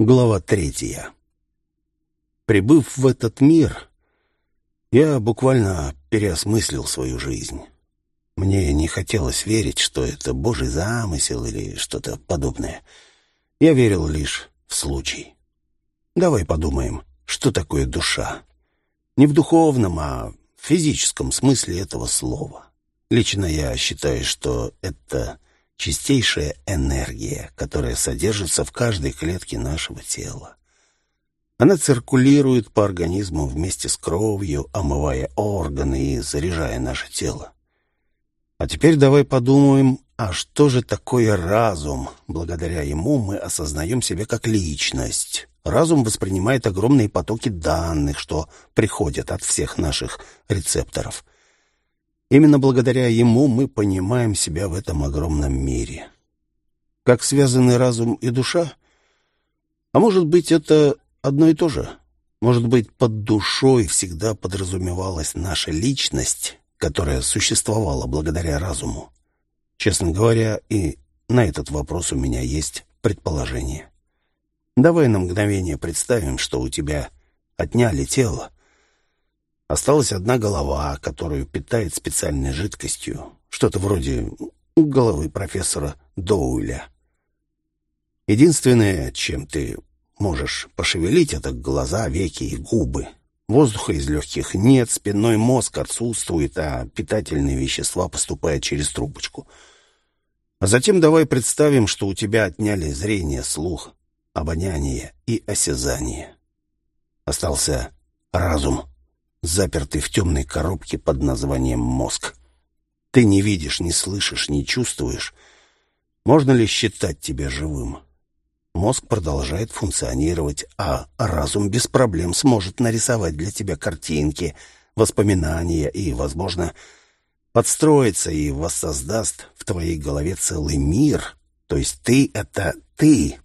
Глава третья. Прибыв в этот мир, я буквально переосмыслил свою жизнь. Мне не хотелось верить, что это Божий замысел или что-то подобное. Я верил лишь в случай. Давай подумаем, что такое душа. Не в духовном, а в физическом смысле этого слова. Лично я считаю, что это чистейшая энергия, которая содержится в каждой клетке нашего тела. Она циркулирует по организму вместе с кровью, омывая органы и заряжая наше тело. А теперь давай подумаем, а что же такое разум? Благодаря ему мы осознаем себя как личность. Разум воспринимает огромные потоки данных, что приходят от всех наших рецепторов – Именно благодаря ему мы понимаем себя в этом огромном мире. Как связаны разум и душа? А может быть, это одно и то же? Может быть, под душой всегда подразумевалась наша личность, которая существовала благодаря разуму? Честно говоря, и на этот вопрос у меня есть предположение. Давай на мгновение представим, что у тебя отняли тело, Осталась одна голова, которую питает специальной жидкостью. Что-то вроде головы профессора Доуля. Единственное, чем ты можешь пошевелить, это глаза, веки и губы. Воздуха из легких нет, спинной мозг отсутствует, а питательные вещества поступают через трубочку. А затем давай представим, что у тебя отняли зрение, слух, обоняние и осязание. Остался разум запертый в темной коробке под названием мозг. Ты не видишь, не слышишь, не чувствуешь. Можно ли считать тебя живым? Мозг продолжает функционировать, а разум без проблем сможет нарисовать для тебя картинки, воспоминания и, возможно, подстроиться и воссоздаст в твоей голове целый мир. То есть ты — это ты.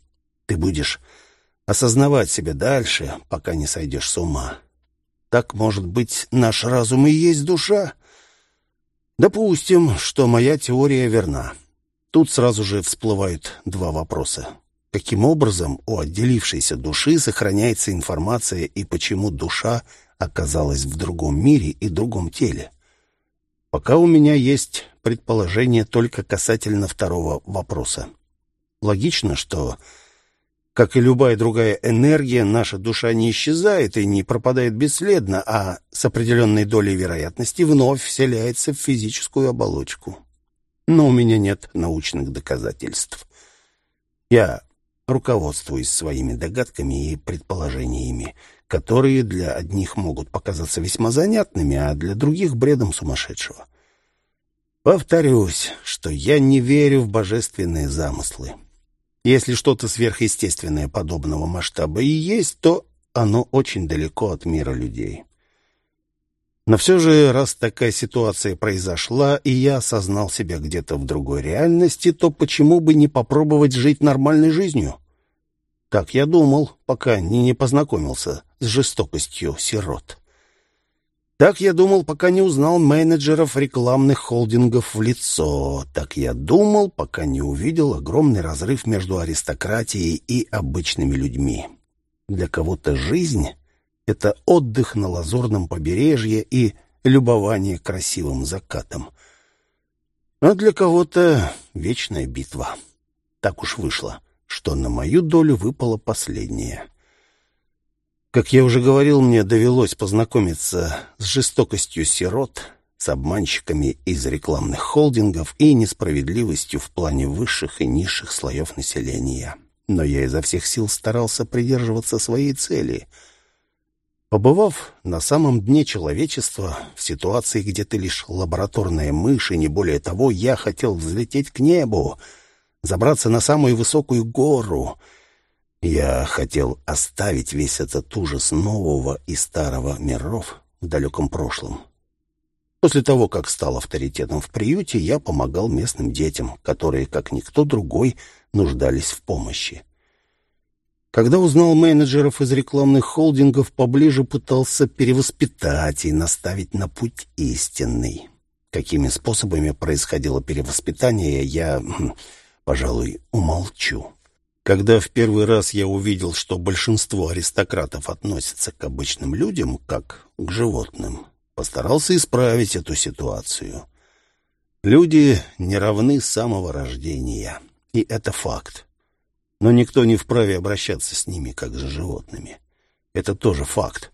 Ты будешь осознавать себя дальше, пока не сойдешь с ума. Так, может быть, наш разум и есть душа? Допустим, что моя теория верна. Тут сразу же всплывают два вопроса. Каким образом у отделившейся души сохраняется информация и почему душа оказалась в другом мире и другом теле? Пока у меня есть предположение только касательно второго вопроса. Логично, что как и любая другая энергия, наша душа не исчезает и не пропадает бесследно, а с определенной долей вероятности вновь вселяется в физическую оболочку. Но у меня нет научных доказательств. Я руководствуюсь своими догадками и предположениями, которые для одних могут показаться весьма занятными, а для других — бредом сумасшедшего. Повторюсь, что я не верю в божественные замыслы. Если что-то сверхъестественное подобного масштаба и есть, то оно очень далеко от мира людей. Но все же, раз такая ситуация произошла, и я осознал себя где-то в другой реальности, то почему бы не попробовать жить нормальной жизнью? Так я думал, пока не познакомился с жестокостью сирот. Так я думал, пока не узнал менеджеров рекламных холдингов в лицо. Так я думал, пока не увидел огромный разрыв между аристократией и обычными людьми. Для кого-то жизнь — это отдых на лазурном побережье и любование красивым закатом. А для кого-то вечная битва. Так уж вышло, что на мою долю выпало последнее. Как я уже говорил, мне довелось познакомиться с жестокостью сирот, с обманщиками из рекламных холдингов и несправедливостью в плане высших и низших слоев населения. Но я изо всех сил старался придерживаться своей цели. Побывав на самом дне человечества, в ситуации, где ты лишь лабораторная мышь и не более того, я хотел взлететь к небу, забраться на самую высокую гору — я хотел оставить весь этот ужас нового и старого миров в далеком прошлом. После того, как стал авторитетом в приюте, я помогал местным детям, которые, как никто другой, нуждались в помощи. Когда узнал менеджеров из рекламных холдингов, поближе пытался перевоспитать и наставить на путь истинный. Какими способами происходило перевоспитание, я, пожалуй, умолчу. Когда в первый раз я увидел, что большинство аристократов относятся к обычным людям, как к животным, постарался исправить эту ситуацию. Люди не равны с самого рождения, и это факт. Но никто не вправе обращаться с ними, как с животными. Это тоже факт.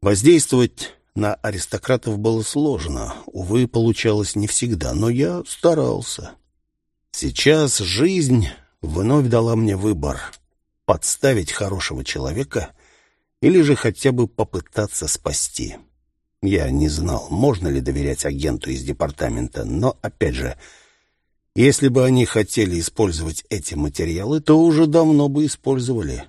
Воздействовать на аристократов было сложно. Увы, получалось не всегда, но я старался. Сейчас жизнь вновь дала мне выбор — подставить хорошего человека или же хотя бы попытаться спасти. Я не знал, можно ли доверять агенту из департамента, но, опять же, если бы они хотели использовать эти материалы, то уже давно бы использовали.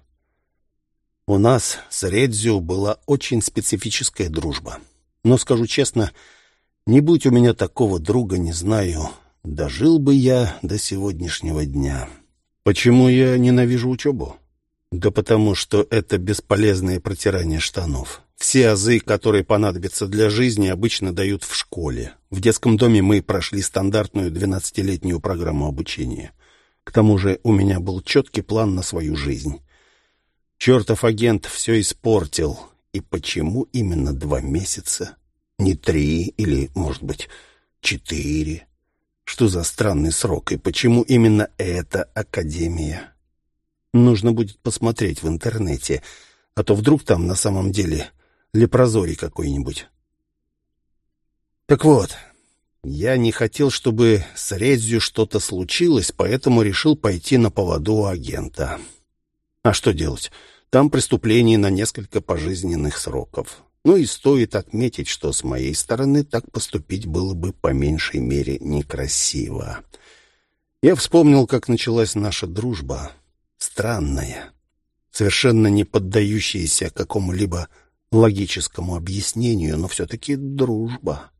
У нас с Редзю была очень специфическая дружба. Но, скажу честно, не будь у меня такого друга, не знаю, дожил бы я до сегодняшнего дня. Почему я ненавижу учебу? Да потому что это бесполезное протирание штанов. Все азы, которые понадобятся для жизни, обычно дают в школе. В детском доме мы прошли стандартную двенадцатилетнюю программу обучения. К тому же у меня был четкий план на свою жизнь. Чертов агент все испортил. И почему именно два месяца? Не три или, может быть, четыре? Что за странный срок и почему именно эта академия? Нужно будет посмотреть в интернете, а то вдруг там на самом деле лепрозорий какой-нибудь. Так вот, я не хотел, чтобы с Редзю что-то случилось, поэтому решил пойти на поводу у агента. А что делать? Там преступление на несколько пожизненных сроков. Ну и стоит отметить, что с моей стороны так поступить было бы по меньшей мере некрасиво. Я вспомнил, как началась наша дружба. Странная, совершенно не поддающаяся какому-либо логическому объяснению, но все-таки дружба.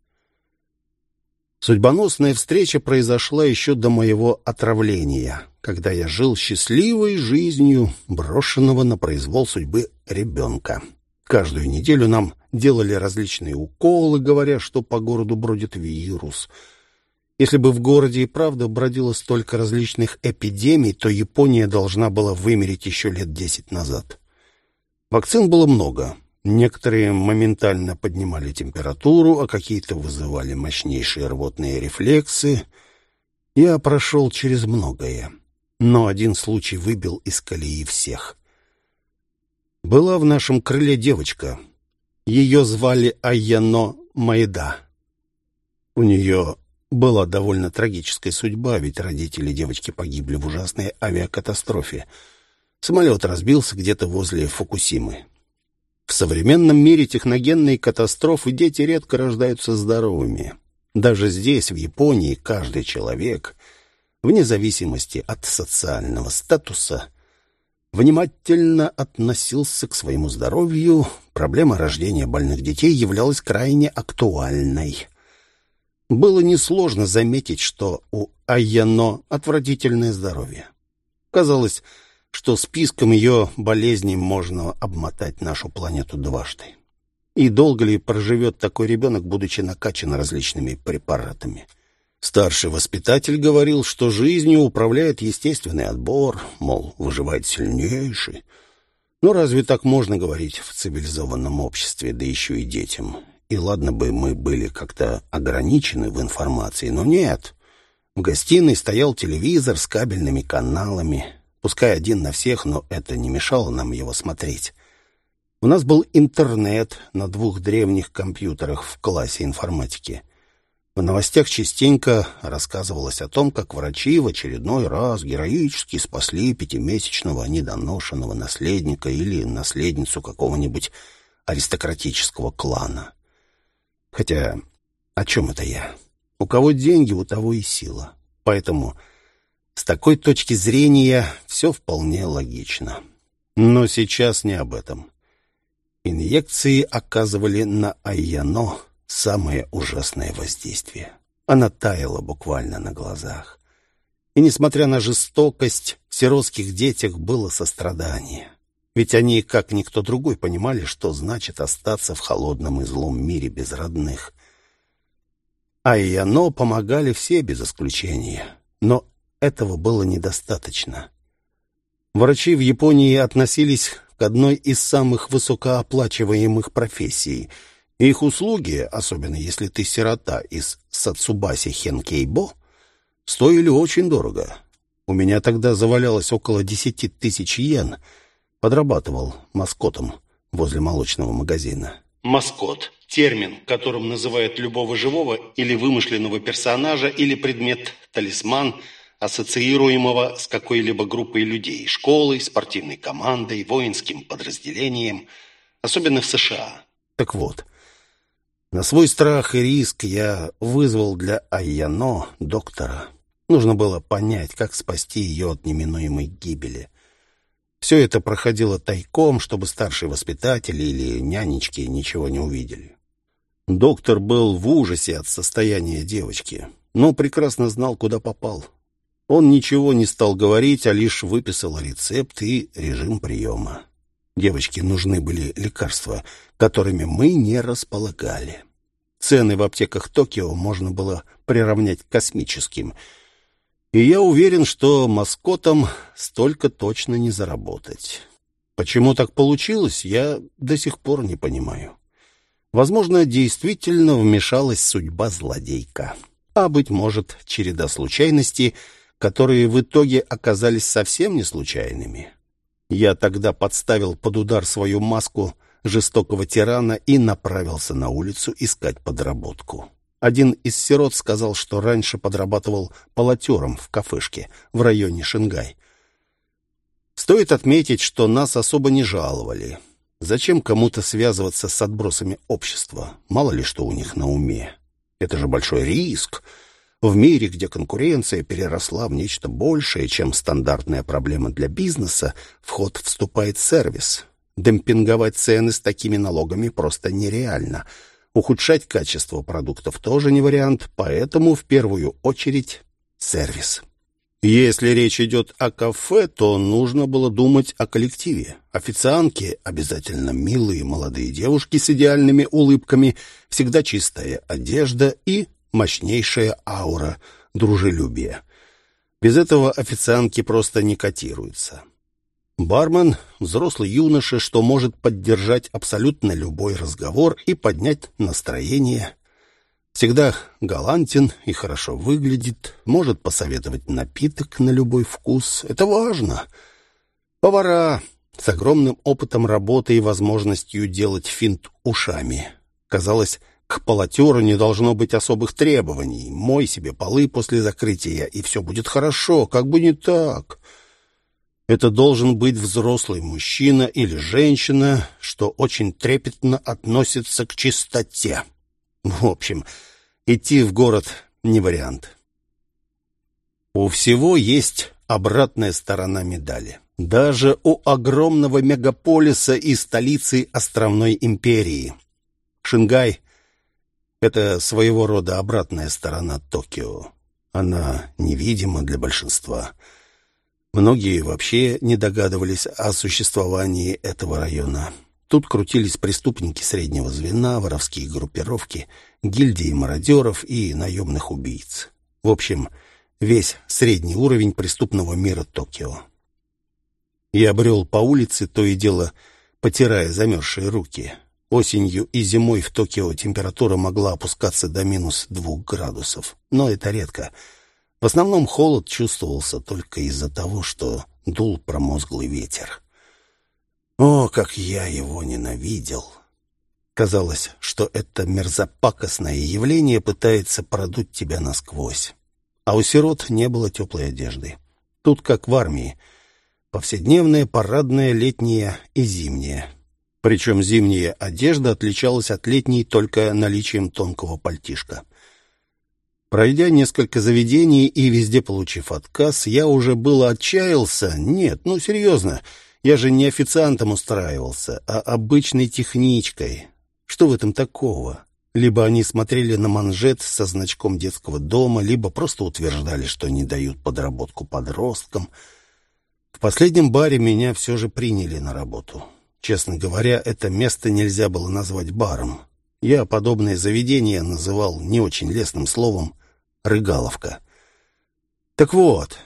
Судьбоносная встреча произошла еще до моего отравления, когда я жил счастливой жизнью брошенного на произвол судьбы ребенка. Каждую неделю нам делали различные уколы, говоря, что по городу бродит вирус. Если бы в городе и правда бродило столько различных эпидемий, то Япония должна была вымереть еще лет десять назад. Вакцин было много. Некоторые моментально поднимали температуру, а какие-то вызывали мощнейшие рвотные рефлексы. Я прошел через многое, но один случай выбил из колеи всех. Была в нашем крыле девочка. Ее звали Аяно Майда. У нее была довольно трагическая судьба, ведь родители девочки погибли в ужасной авиакатастрофе. Самолет разбился где-то возле Фукусимы. В современном мире техногенные катастрофы дети редко рождаются здоровыми. Даже здесь, в Японии, каждый человек, вне зависимости от социального статуса, внимательно относился к своему здоровью, проблема рождения больных детей являлась крайне актуальной. Было несложно заметить, что у Аяно отвратительное здоровье. Казалось, что списком ее болезней можно обмотать нашу планету дважды. И долго ли проживет такой ребенок, будучи накачан различными препаратами? — Старший воспитатель говорил, что жизнью управляет естественный отбор, мол, выживает сильнейший. Но разве так можно говорить в цивилизованном обществе, да еще и детям? И ладно бы мы были как-то ограничены в информации, но нет. В гостиной стоял телевизор с кабельными каналами. Пускай один на всех, но это не мешало нам его смотреть. У нас был интернет на двух древних компьютерах в классе информатики — в новостях частенько рассказывалось о том, как врачи в очередной раз героически спасли пятимесячного недоношенного наследника или наследницу какого-нибудь аристократического клана. Хотя о чем это я? У кого деньги, у того и сила. Поэтому с такой точки зрения все вполне логично. Но сейчас не об этом. Инъекции оказывали на Айяно самое ужасное воздействие. Она таяла буквально на глазах. И, несмотря на жестокость, в сиротских детях было сострадание. Ведь они, как никто другой, понимали, что значит остаться в холодном и злом мире без родных. А и оно помогали все без исключения. Но этого было недостаточно. Врачи в Японии относились к одной из самых высокооплачиваемых профессий. Их услуги, особенно если ты сирота из Сацубаси Хенкейбо, стоили очень дорого. У меня тогда завалялось около десяти тысяч йен. Подрабатывал маскотом возле молочного магазина. Маскот – термин, которым называют любого живого или вымышленного персонажа или предмет-талисман – ассоциируемого с какой-либо группой людей, школой, спортивной командой, воинским подразделением, особенно в США. Так вот, на свой страх и риск я вызвал для Айяно доктора. Нужно было понять, как спасти ее от неминуемой гибели. Все это проходило тайком, чтобы старшие воспитатели или нянечки ничего не увидели. Доктор был в ужасе от состояния девочки, но прекрасно знал, куда попал. Он ничего не стал говорить, а лишь выписал рецепт и режим приема. Девочке нужны были лекарства, которыми мы не располагали. Цены в аптеках Токио можно было приравнять к космическим. И я уверен, что маскотам столько точно не заработать. Почему так получилось, я до сих пор не понимаю. Возможно, действительно вмешалась судьба злодейка. А, быть может, череда случайностей — которые в итоге оказались совсем не случайными. Я тогда подставил под удар свою маску жестокого тирана и направился на улицу искать подработку. Один из сирот сказал, что раньше подрабатывал полотером в кафешке в районе Шингай. Стоит отметить, что нас особо не жаловали. Зачем кому-то связываться с отбросами общества? Мало ли что у них на уме. Это же большой риск. В мире, где конкуренция переросла в нечто большее, чем стандартная проблема для бизнеса, в ход вступает сервис. Демпинговать цены с такими налогами просто нереально. Ухудшать качество продуктов тоже не вариант, поэтому в первую очередь сервис. Если речь идет о кафе, то нужно было думать о коллективе. Официантки обязательно милые молодые девушки с идеальными улыбками, всегда чистая одежда и мощнейшая аура дружелюбия. Без этого официантки просто не котируются. Бармен — взрослый юноша, что может поддержать абсолютно любой разговор и поднять настроение. Всегда галантен и хорошо выглядит, может посоветовать напиток на любой вкус. Это важно. Повара с огромным опытом работы и возможностью делать финт ушами. Казалось, к полотеру не должно быть особых требований. Мой себе полы после закрытия, и все будет хорошо. Как бы не так. Это должен быть взрослый мужчина или женщина, что очень трепетно относится к чистоте. В общем, идти в город не вариант. У всего есть обратная сторона медали. Даже у огромного мегаполиса и столицы островной империи. Шингай это своего рода обратная сторона Токио. Она невидима для большинства. Многие вообще не догадывались о существовании этого района. Тут крутились преступники среднего звена, воровские группировки, гильдии мародеров и наемных убийц. В общем, весь средний уровень преступного мира Токио. Я брел по улице, то и дело потирая замерзшие руки. Осенью и зимой в Токио температура могла опускаться до минус двух градусов, но это редко. В основном холод чувствовался только из-за того, что дул промозглый ветер. О, как я его ненавидел! Казалось, что это мерзопакостное явление пытается продуть тебя насквозь. А у сирот не было теплой одежды. Тут, как в армии, повседневная, парадная, летняя и зимняя. Причем зимняя одежда отличалась от летней только наличием тонкого пальтишка. Пройдя несколько заведений и везде получив отказ, я уже было отчаялся. Нет, ну серьезно, я же не официантом устраивался, а обычной техничкой. Что в этом такого? Либо они смотрели на манжет со значком детского дома, либо просто утверждали, что не дают подработку подросткам. В последнем баре меня все же приняли на работу. Честно говоря, это место нельзя было назвать баром. Я подобное заведение называл не очень лестным словом «рыгаловка». Так вот,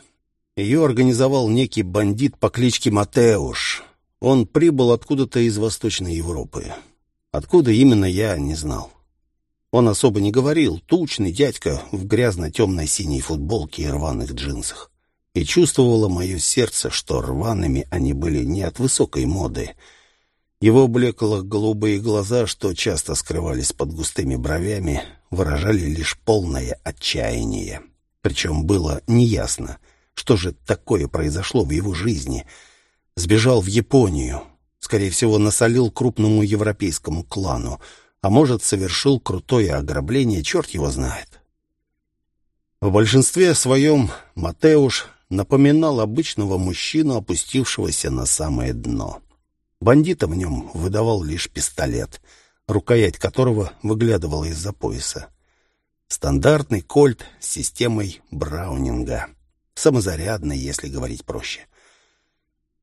Ее организовал некий бандит по кличке Матеуш. Он прибыл откуда-то из Восточной Европы. Откуда именно, я не знал. Он особо не говорил, тучный дядька в грязно-темной синей футболке и рваных джинсах. И чувствовало мое сердце, что рваными они были не от высокой моды. Его блекло-голубые глаза, что часто скрывались под густыми бровями, выражали лишь полное отчаяние. Причем было неясно, что же такое произошло в его жизни. Сбежал в Японию, скорее всего, насолил крупному европейскому клану, а может, совершил крутое ограбление, черт его знает. В большинстве своем Матеуш напоминал обычного мужчину, опустившегося на самое дно. Бандита в нем выдавал лишь пистолет, рукоять которого выглядывала из-за пояса. Стандартный кольт с системой Браунинга. Самозарядный, если говорить проще.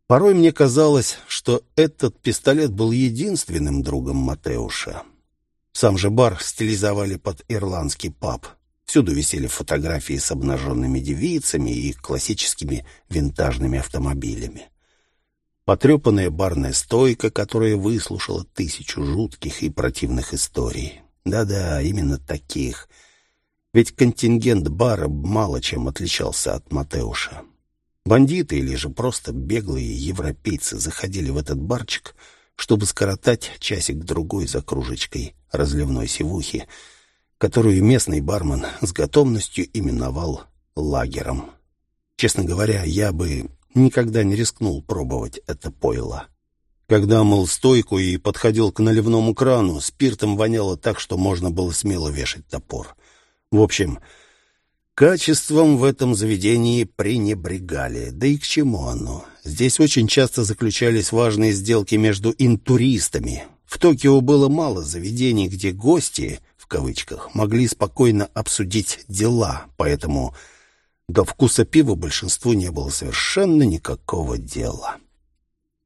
Порой мне казалось, что этот пистолет был единственным другом Матеуша. Сам же бар стилизовали под ирландский паб. Всюду висели фотографии с обнаженными девицами и классическими винтажными автомобилями. Потрепанная барная стойка, которая выслушала тысячу жутких и противных историй. Да-да, именно таких. Ведь контингент бара мало чем отличался от Матеуша. Бандиты или же просто беглые европейцы заходили в этот барчик, чтобы скоротать часик-другой за кружечкой разливной сивухи, которую местный бармен с готовностью именовал лагером. Честно говоря, я бы никогда не рискнул пробовать это пойло. Когда мыл стойку и подходил к наливному крану, спиртом воняло так, что можно было смело вешать топор. В общем, качеством в этом заведении пренебрегали. Да и к чему оно? Здесь очень часто заключались важные сделки между интуристами. В Токио было мало заведений, где гости, в кавычках, могли спокойно обсудить дела, поэтому до вкуса пива большинству не было совершенно никакого дела.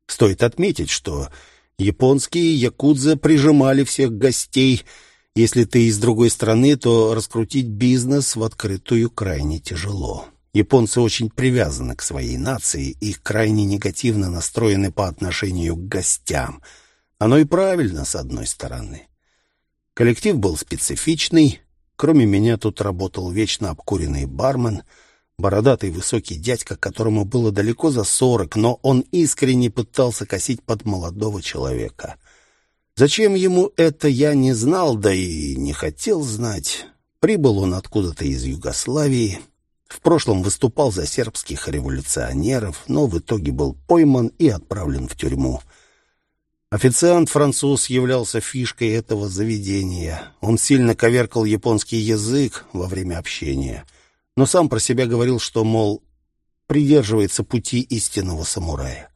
Стоит отметить, что японские якудза прижимали всех гостей. Если ты из другой страны, то раскрутить бизнес в открытую крайне тяжело. Японцы очень привязаны к своей нации и крайне негативно настроены по отношению к гостям. Оно и правильно, с одной стороны. Коллектив был специфичный. Кроме меня тут работал вечно обкуренный бармен — Бородатый высокий дядька, которому было далеко за сорок, но он искренне пытался косить под молодого человека. Зачем ему это, я не знал, да и не хотел знать. Прибыл он откуда-то из Югославии. В прошлом выступал за сербских революционеров, но в итоге был пойман и отправлен в тюрьму. Официант-француз являлся фишкой этого заведения. Он сильно коверкал японский язык во время общения — но сам про себя говорил, что, мол, придерживается пути истинного самурая.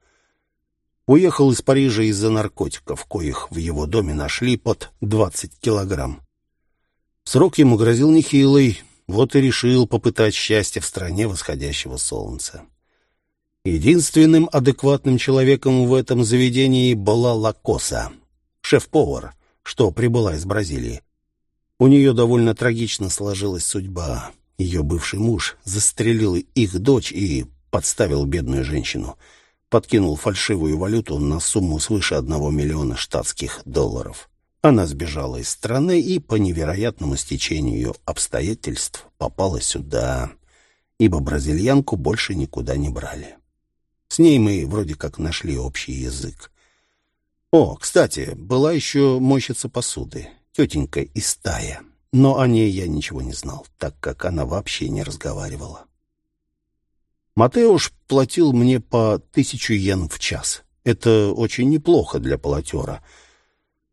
Уехал из Парижа из-за наркотиков, коих в его доме нашли под 20 килограмм. Срок ему грозил нехилый, вот и решил попытать счастье в стране восходящего солнца. Единственным адекватным человеком в этом заведении была Лакоса, шеф-повар, что прибыла из Бразилии. У нее довольно трагично сложилась судьба. Ее бывший муж застрелил их дочь и подставил бедную женщину. Подкинул фальшивую валюту на сумму свыше одного миллиона штатских долларов. Она сбежала из страны и по невероятному стечению обстоятельств попала сюда, ибо бразильянку больше никуда не брали. С ней мы вроде как нашли общий язык. О, кстати, была еще мойщица посуды, тетенька из стая но о ней я ничего не знал, так как она вообще не разговаривала. Матеуш платил мне по тысячу йен в час. Это очень неплохо для полотера.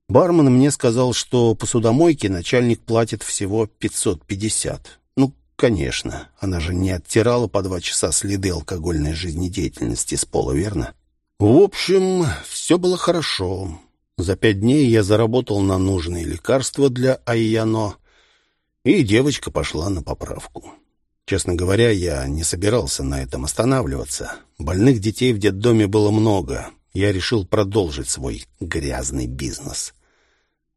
Бармен мне сказал, что посудомойке начальник платит всего 550. Ну, конечно, она же не оттирала по два часа следы алкогольной жизнедеятельности с пола, верно? В общем, все было хорошо. За пять дней я заработал на нужные лекарства для Айяно, и девочка пошла на поправку. Честно говоря, я не собирался на этом останавливаться. Больных детей в детдоме было много. Я решил продолжить свой грязный бизнес.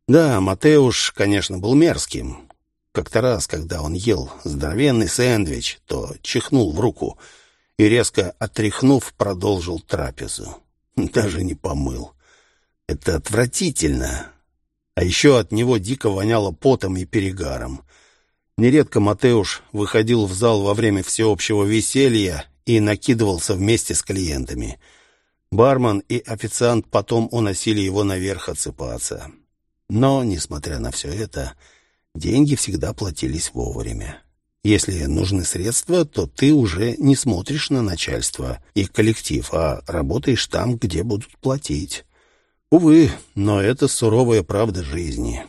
Да, Матеуш, конечно, был мерзким. Как-то раз, когда он ел здоровенный сэндвич, то чихнул в руку, и, резко отряхнув, продолжил трапезу. Даже не помыл. Это отвратительно. А еще от него дико воняло потом и перегаром. Нередко Матеуш выходил в зал во время всеобщего веселья и накидывался вместе с клиентами. Бармен и официант потом уносили его наверх отсыпаться. Но, несмотря на все это, деньги всегда платились вовремя. Если нужны средства, то ты уже не смотришь на начальство и коллектив, а работаешь там, где будут платить. Увы, но это суровая правда жизни.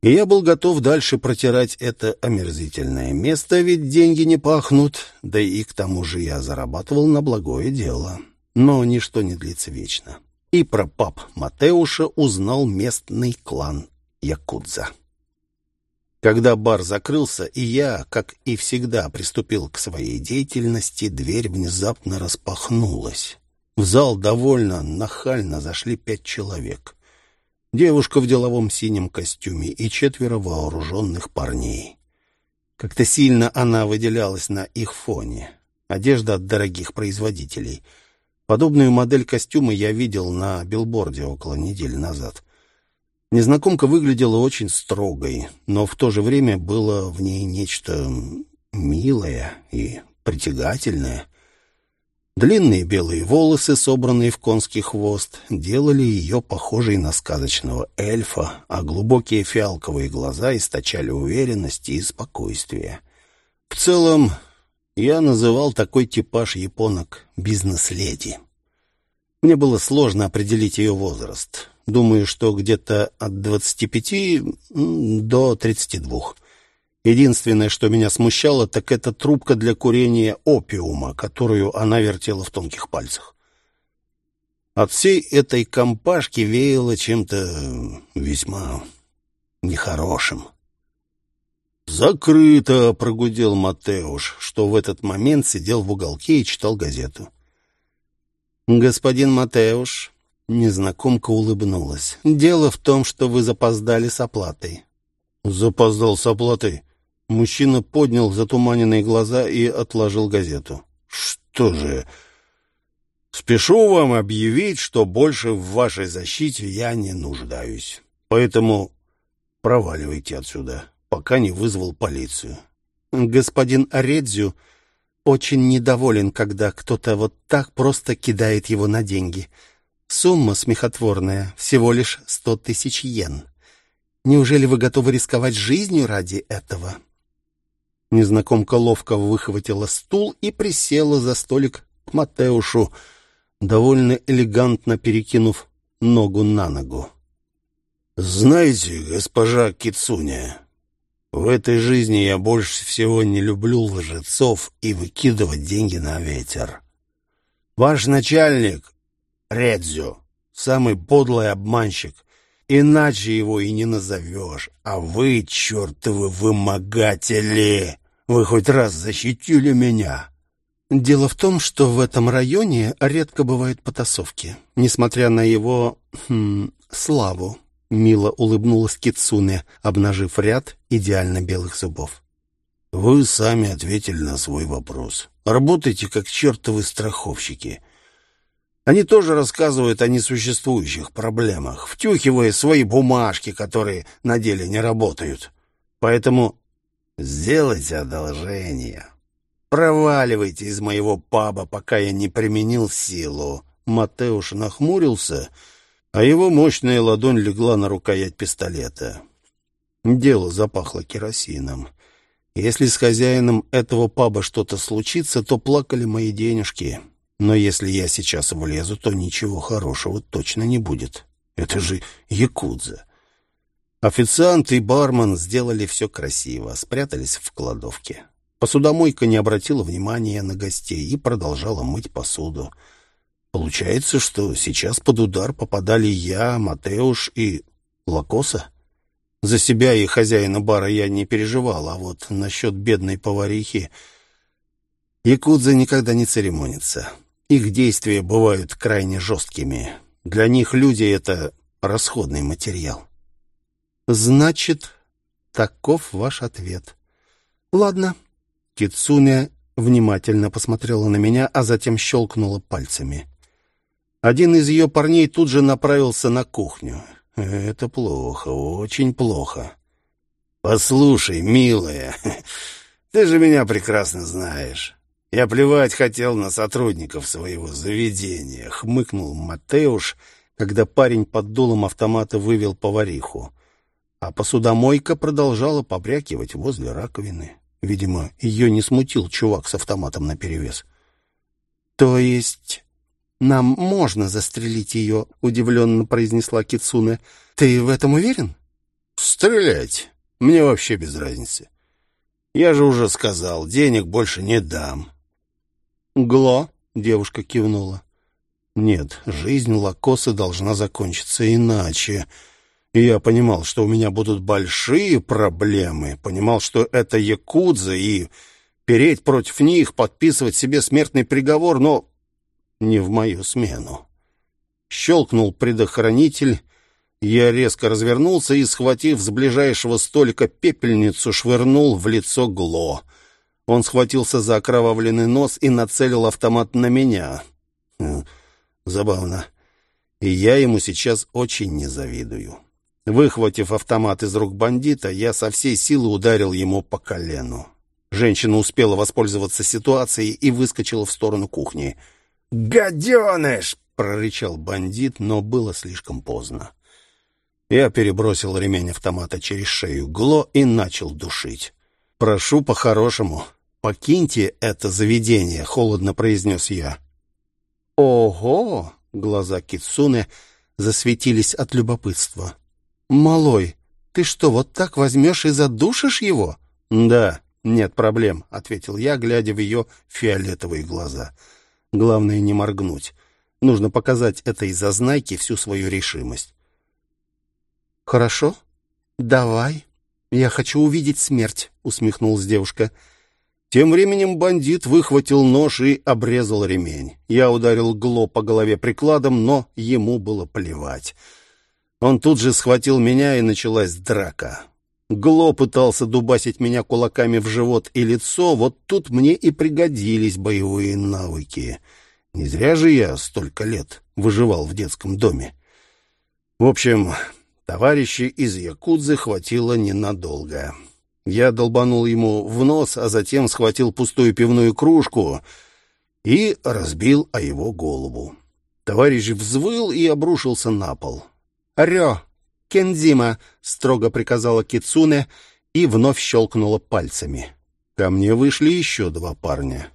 И я был готов дальше протирать это омерзительное место, ведь деньги не пахнут, да и к тому же я зарабатывал на благое дело. Но ничто не длится вечно. И про пап Матеуша узнал местный клан Якудза. Когда бар закрылся, и я, как и всегда, приступил к своей деятельности, дверь внезапно распахнулась. В зал довольно нахально зашли пять человек. Девушка в деловом синем костюме и четверо вооруженных парней. Как-то сильно она выделялась на их фоне. Одежда от дорогих производителей. Подобную модель костюма я видел на билборде около недели назад. Незнакомка выглядела очень строгой, но в то же время было в ней нечто милое и притягательное. Длинные белые волосы, собранные в конский хвост, делали ее похожей на сказочного эльфа, а глубокие фиалковые глаза источали уверенность и спокойствие. В целом, я называл такой типаж японок бизнес-леди. Мне было сложно определить ее возраст. Думаю, что где-то от 25 до 32. Единственное, что меня смущало, так это трубка для курения опиума, которую она вертела в тонких пальцах. От всей этой компашки веяло чем-то весьма нехорошим. «Закрыто!» — прогудел Матеуш, что в этот момент сидел в уголке и читал газету. «Господин Матеуш, Незнакомка улыбнулась. «Дело в том, что вы запоздали с оплатой». «Запоздал с оплатой?» Мужчина поднял затуманенные глаза и отложил газету. «Что же...» «Спешу вам объявить, что больше в вашей защите я не нуждаюсь. Поэтому проваливайте отсюда, пока не вызвал полицию». «Господин Аредзю очень недоволен, когда кто-то вот так просто кидает его на деньги». Сумма смехотворная, всего лишь сто тысяч йен. Неужели вы готовы рисковать жизнью ради этого?» Незнакомка ловко выхватила стул и присела за столик к Матеушу, довольно элегантно перекинув ногу на ногу. «Знаете, госпожа Кицуня, в этой жизни я больше всего не люблю лжецов и выкидывать деньги на ветер. Ваш начальник Редзю, самый подлый обманщик. Иначе его и не назовешь. А вы, чертовы вымогатели, вы хоть раз защитили меня?» Дело в том, что в этом районе редко бывают потасовки, несмотря на его хм, славу. Мило улыбнулась Кицуне, обнажив ряд идеально белых зубов. «Вы сами ответили на свой вопрос. Работайте как чертовы страховщики. Они тоже рассказывают о несуществующих проблемах, втюхивая свои бумажки, которые на деле не работают. Поэтому сделайте одолжение. Проваливайте из моего паба, пока я не применил силу. Матеуш нахмурился, а его мощная ладонь легла на рукоять пистолета. Дело запахло керосином. Если с хозяином этого паба что-то случится, то плакали мои денежки. Но если я сейчас влезу, то ничего хорошего точно не будет. Это же якудза. Официант и бармен сделали все красиво, спрятались в кладовке. Посудомойка не обратила внимания на гостей и продолжала мыть посуду. Получается, что сейчас под удар попадали я, Матеуш и Лакоса. За себя и хозяина бара я не переживал, а вот насчет бедной поварихи... Якудза никогда не церемонится. Их действия бывают крайне жесткими. Для них люди — это расходный материал. Значит, таков ваш ответ. Ладно. Кицуне внимательно посмотрела на меня, а затем щелкнула пальцами. Один из ее парней тут же направился на кухню. Это плохо, очень плохо. «Послушай, милая, ты же меня прекрасно знаешь. Я плевать хотел на сотрудников своего заведения», — хмыкнул Матеуш, когда парень под дулом автомата вывел повариху. А посудомойка продолжала побрякивать возле раковины. Видимо, ее не смутил чувак с автоматом наперевес. «То есть нам можно застрелить ее?» — удивленно произнесла Кицуне. «Ты в этом уверен?» «Стрелять? Мне вообще без разницы. Я же уже сказал, денег больше не дам». «Гло?» — девушка кивнула. «Нет, жизнь Лакоса должна закончиться иначе». И я понимал, что у меня будут большие проблемы, понимал, что это якудза, и переть против них, подписывать себе смертный приговор, но не в мою смену. Щелкнул предохранитель, я резко развернулся и, схватив с ближайшего столика пепельницу, швырнул в лицо Гло. Он схватился за окровавленный нос и нацелил автомат на меня. Хм, забавно. И я ему сейчас очень не завидую. Выхватив автомат из рук бандита, я со всей силы ударил ему по колену. Женщина успела воспользоваться ситуацией и выскочила в сторону кухни. «Гаденыш!» — прорычал бандит, но было слишком поздно. Я перебросил ремень автомата через шею Гло и начал душить. «Прошу по-хорошему, покиньте это заведение», — холодно произнес я. «Ого!» — глаза Китсуне засветились от любопытства. «Малой, ты что, вот так возьмешь и задушишь его?» «Да, нет проблем», — ответил я, глядя в ее фиолетовые глаза. «Главное не моргнуть. Нужно показать этой зазнайке всю свою решимость». «Хорошо, давай. Я хочу увидеть смерть», — усмехнулась девушка. Тем временем бандит выхватил нож и обрезал ремень. Я ударил Гло по голове прикладом, но ему было плевать. Он тут же схватил меня, и началась драка. Гло пытался дубасить меня кулаками в живот и лицо, вот тут мне и пригодились боевые навыки. Не зря же я столько лет выживал в детском доме. В общем, товарищи из Якудзы хватило ненадолго. Я долбанул ему в нос, а затем схватил пустую пивную кружку и разбил о его голову. Товарищ взвыл и обрушился на пол. «Рё! Кензима!» — строго приказала Кицуне и вновь щелкнула пальцами. Ко мне вышли еще два парня.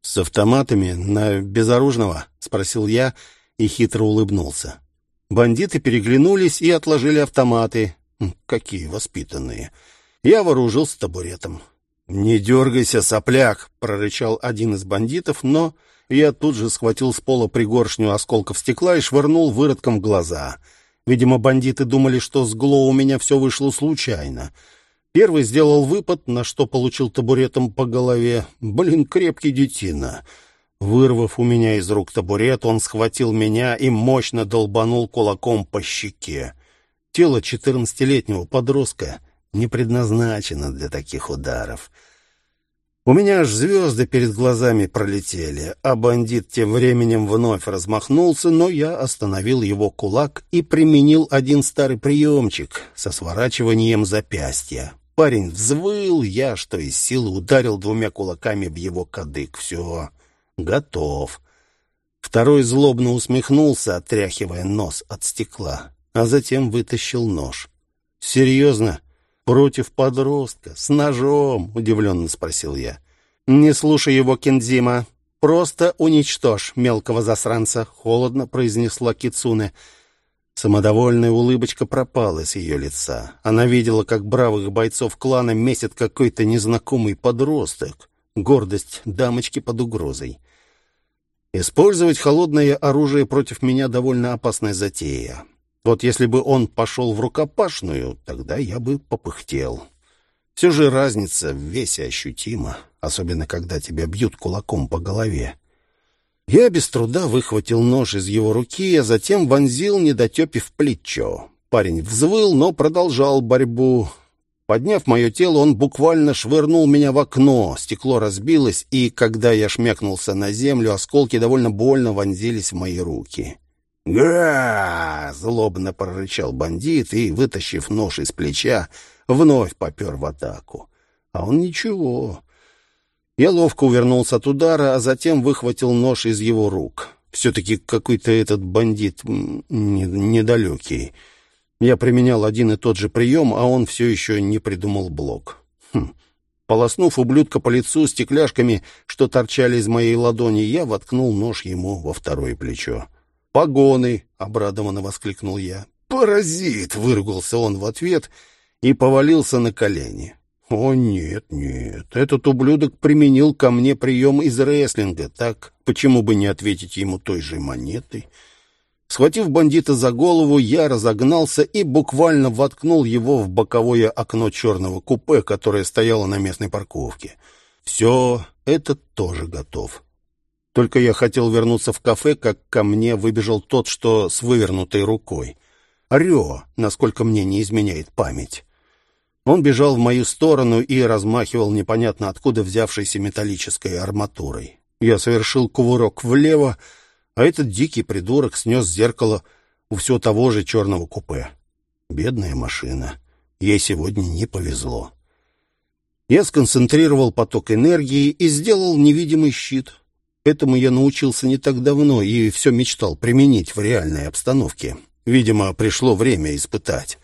«С автоматами на безоружного?» — спросил я и хитро улыбнулся. Бандиты переглянулись и отложили автоматы. Какие воспитанные. Я вооружился табуретом. «Не дергайся, сопляк!» — прорычал один из бандитов, но я тут же схватил с пола пригоршню осколков стекла и швырнул выродком в глаза — Видимо, бандиты думали, что с Гло у меня все вышло случайно. Первый сделал выпад, на что получил табуретом по голове. Блин, крепкий детина. Вырвав у меня из рук табурет, он схватил меня и мощно долбанул кулаком по щеке. Тело четырнадцатилетнего подростка не предназначено для таких ударов. У меня аж звезды перед глазами пролетели, а бандит тем временем вновь размахнулся, но я остановил его кулак и применил один старый приемчик со сворачиванием запястья. Парень взвыл, я, что из силы, ударил двумя кулаками в его кадык. Все, готов. Второй злобно усмехнулся, отряхивая нос от стекла, а затем вытащил нож. «Серьезно?» «Против подростка? С ножом?» — удивленно спросил я. «Не слушай его, Кензима. Просто уничтожь мелкого засранца», — холодно произнесла Кицуне. Самодовольная улыбочка пропала с ее лица. Она видела, как бравых бойцов клана месит какой-то незнакомый подросток. Гордость дамочки под угрозой. Использовать холодное оружие против меня довольно опасная затея. Вот если бы он пошел в рукопашную, тогда я бы попыхтел. Все же разница в весе ощутима, особенно когда тебя бьют кулаком по голове. Я без труда выхватил нож из его руки, а затем вонзил недотепе в плечо. Парень взвыл, но продолжал борьбу. Подняв мое тело, он буквально швырнул меня в окно. Стекло разбилось, и когда я шмякнулся на землю, осколки довольно больно вонзились в мои руки. «Га!» — злобно прорычал бандит и, вытащив нож из плеча, вновь попер в атаку. А он ничего. Я ловко увернулся от удара, а затем выхватил нож из его рук. Все-таки какой-то этот бандит недалекий. Я применял один и тот же прием, а он все еще не придумал блок. Хм. Полоснув ублюдка по лицу стекляшками, что торчали из моей ладони, я воткнул нож ему во второе плечо. «Погоны!» — обрадованно воскликнул я. «Паразит!» — выругался он в ответ и повалился на колени. «О, нет, нет, этот ублюдок применил ко мне прием из рестлинга, так почему бы не ответить ему той же монетой?» Схватив бандита за голову, я разогнался и буквально воткнул его в боковое окно черного купе, которое стояло на местной парковке. Все, это тоже готов. Только я хотел вернуться в кафе, как ко мне выбежал тот, что с вывернутой рукой. Рё, насколько мне не изменяет память. Он бежал в мою сторону и размахивал непонятно откуда взявшейся металлической арматурой. Я совершил кувырок влево, а этот дикий придурок снес зеркало у все того же черного купе. Бедная машина. Ей сегодня не повезло. Я сконцентрировал поток энергии и сделал невидимый щит. Этому я научился не так давно и все мечтал применить в реальной обстановке. Видимо, пришло время испытать.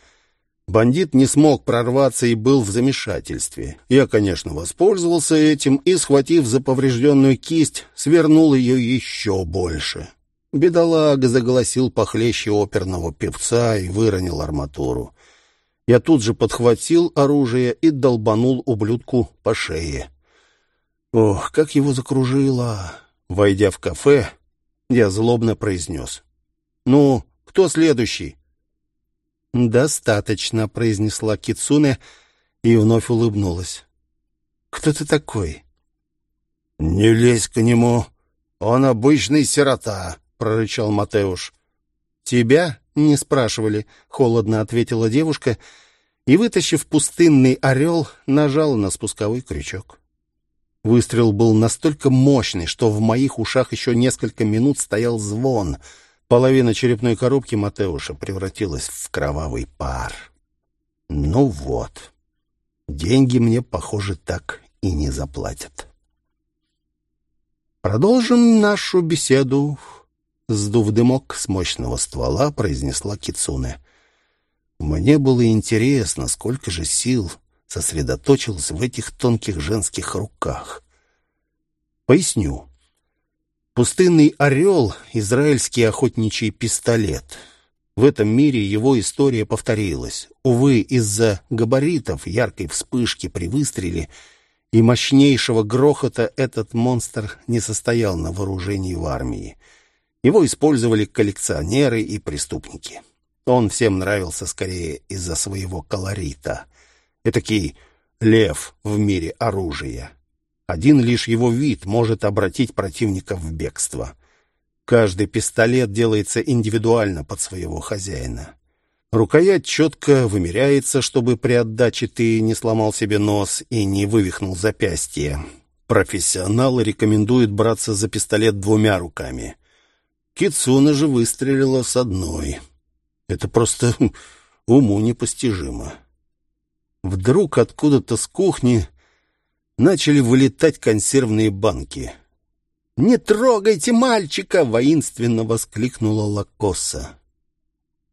Бандит не смог прорваться и был в замешательстве. Я, конечно, воспользовался этим и, схватив за поврежденную кисть, свернул ее еще больше. Бедолага заголосил похлеще оперного певца и выронил арматуру. Я тут же подхватил оружие и долбанул ублюдку по шее. Ох, как его закружило! Войдя в кафе, я злобно произнес. «Ну, кто следующий?» «Достаточно», — произнесла Кицуне и вновь улыбнулась. «Кто ты такой?» «Не лезь к нему. Он обычный сирота», — прорычал Матеуш. «Тебя не спрашивали», — холодно ответила девушка и, вытащив пустынный орел, нажала на спусковой крючок. Выстрел был настолько мощный, что в моих ушах еще несколько минут стоял звон — Половина черепной коробки Матеуша превратилась в кровавый пар. Ну вот, деньги мне, похоже, так и не заплатят. Продолжим нашу беседу. Сдув дымок с мощного ствола, произнесла Кицуне. Мне было интересно, сколько же сил сосредоточилось в этих тонких женских руках. Поясню. Пустынный орел — израильский охотничий пистолет. В этом мире его история повторилась. Увы, из-за габаритов, яркой вспышки при выстреле и мощнейшего грохота этот монстр не состоял на вооружении в армии. Его использовали коллекционеры и преступники. Он всем нравился скорее из-за своего колорита. Этакий лев в мире оружия. Один лишь его вид может обратить противника в бегство. Каждый пистолет делается индивидуально под своего хозяина. Рукоять четко вымеряется, чтобы при отдаче ты не сломал себе нос и не вывихнул запястье. Профессионалы рекомендуют браться за пистолет двумя руками. Кицуна же выстрелила с одной. Это просто уму непостижимо. Вдруг откуда-то с кухни начали вылетать консервные банки. «Не трогайте мальчика!» — воинственно воскликнула Лакоса.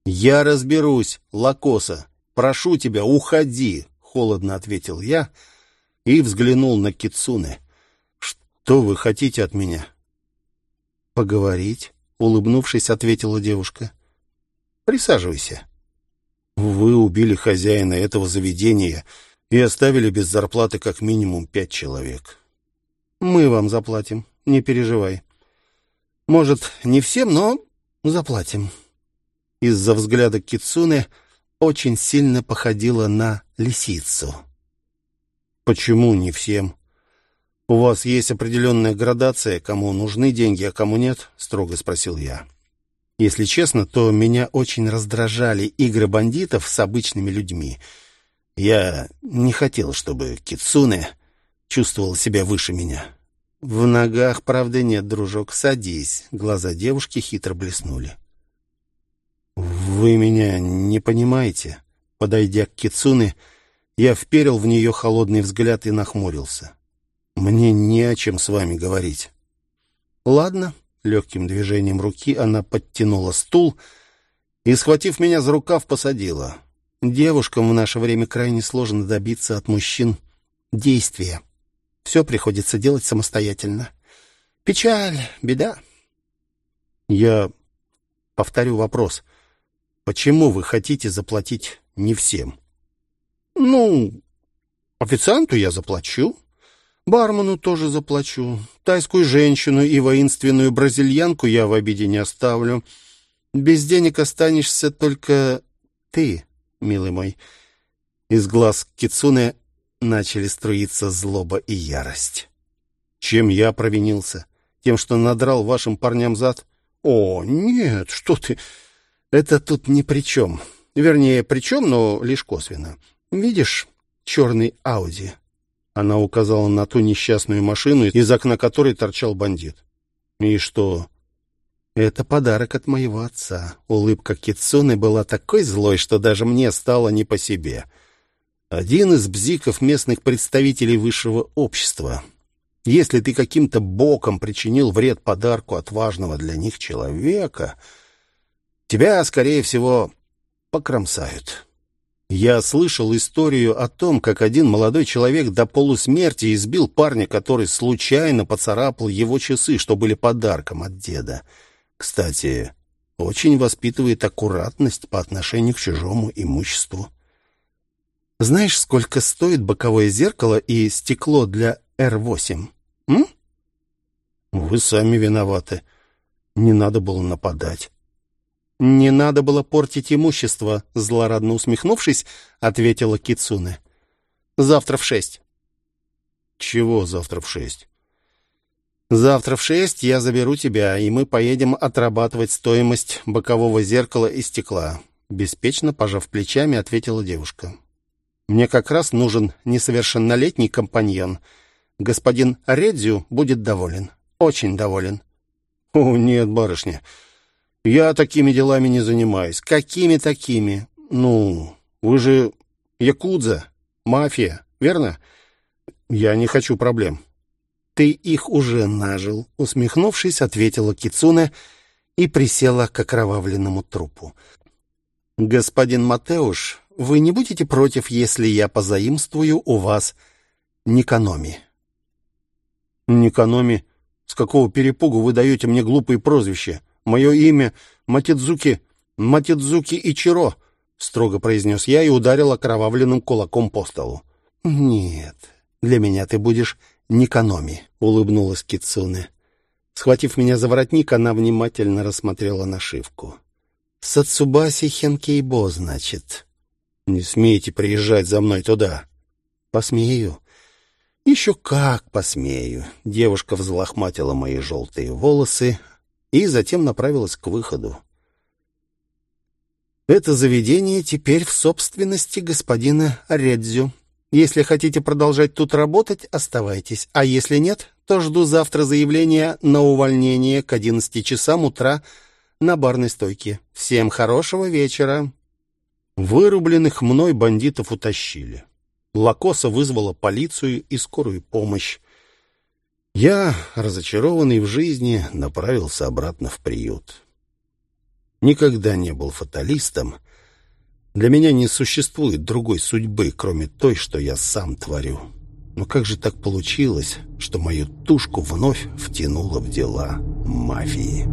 «Я разберусь, Лакоса. Прошу тебя, уходи!» — холодно ответил я и взглянул на Кицуне. «Что вы хотите от меня?» «Поговорить», — улыбнувшись, ответила девушка. «Присаживайся». «Вы убили хозяина этого заведения», и оставили без зарплаты как минимум пять человек. Мы вам заплатим, не переживай. Может, не всем, но заплатим. Из-за взгляда Кицуне очень сильно походила на лисицу. Почему не всем? У вас есть определенная градация, кому нужны деньги, а кому нет? Строго спросил я. Если честно, то меня очень раздражали игры бандитов с обычными людьми — Я не хотел, чтобы Кицуне чувствовал себя выше меня. В ногах правды нет, дружок. Садись. Глаза девушки хитро блеснули. Вы меня не понимаете. Подойдя к Кицуне, я вперил в нее холодный взгляд и нахмурился. Мне не о чем с вами говорить. Ладно. Легким движением руки она подтянула стул и, схватив меня за рукав, посадила. Девушкам в наше время крайне сложно добиться от мужчин действия. Все приходится делать самостоятельно. Печаль, беда. Я повторю вопрос. Почему вы хотите заплатить не всем? Ну, официанту я заплачу. Бармену тоже заплачу. Тайскую женщину и воинственную бразильянку я в обиде не оставлю. Без денег останешься только ты милый мой. Из глаз Кицуне начали струиться злоба и ярость. Чем я провинился? Тем, что надрал вашим парням зад? О, нет, что ты... Это тут ни при чем. Вернее, при чем, но лишь косвенно. Видишь черный Ауди? Она указала на ту несчастную машину, из окна которой торчал бандит. И что? Это подарок от моего отца. Улыбка Кицуны была такой злой, что даже мне стало не по себе. Один из бзиков местных представителей высшего общества. Если ты каким-то боком причинил вред подарку от важного для них человека, тебя, скорее всего, покромсают. Я слышал историю о том, как один молодой человек до полусмерти избил парня, который случайно поцарапал его часы, что были подарком от деда. Кстати, очень воспитывает аккуратность по отношению к чужому имуществу. Знаешь, сколько стоит боковое зеркало и стекло для R8? М? Вы сами виноваты. Не надо было нападать. Не надо было портить имущество, злорадно усмехнувшись, ответила Кицуне. Завтра в шесть. Чего завтра в шесть? Завтра в шесть я заберу тебя, и мы поедем отрабатывать стоимость бокового зеркала и стекла. Беспечно пожав плечами, ответила девушка. Мне как раз нужен несовершеннолетний компаньон. Господин Редзю будет доволен. Очень доволен. О, нет, барышня. Я такими делами не занимаюсь. Какими такими? Ну, вы же якудза, мафия, верно? Я не хочу проблем. Ты их уже нажил, усмехнувшись, ответила Кицуне и присела к окровавленному трупу. Господин Матеуш, вы не будете против, если я позаимствую у вас Никономи? Никономи? С какого перепугу вы даете мне глупые прозвища? Мое имя Матидзуки, Матидзуки Ичиро, строго произнес я и ударил окровавленным кулаком по столу. Нет, для меня ты будешь Никономи, улыбнулась Кицуне. Схватив меня за воротник, она внимательно рассмотрела нашивку. Сацубаси Хенкейбо, значит. Не смейте приезжать за мной туда. Посмею. Еще как посмею. Девушка взлохматила мои желтые волосы и затем направилась к выходу. Это заведение теперь в собственности господина Редзю. Если хотите продолжать тут работать, оставайтесь. А если нет, то жду завтра заявления на увольнение к 11 часам утра на барной стойке. Всем хорошего вечера. Вырубленных мной бандитов утащили. Лакоса вызвала полицию и скорую помощь. Я, разочарованный в жизни, направился обратно в приют. Никогда не был фаталистом, для меня не существует другой судьбы, кроме той, что я сам творю. Но как же так получилось, что мою тушку вновь втянуло в дела мафии?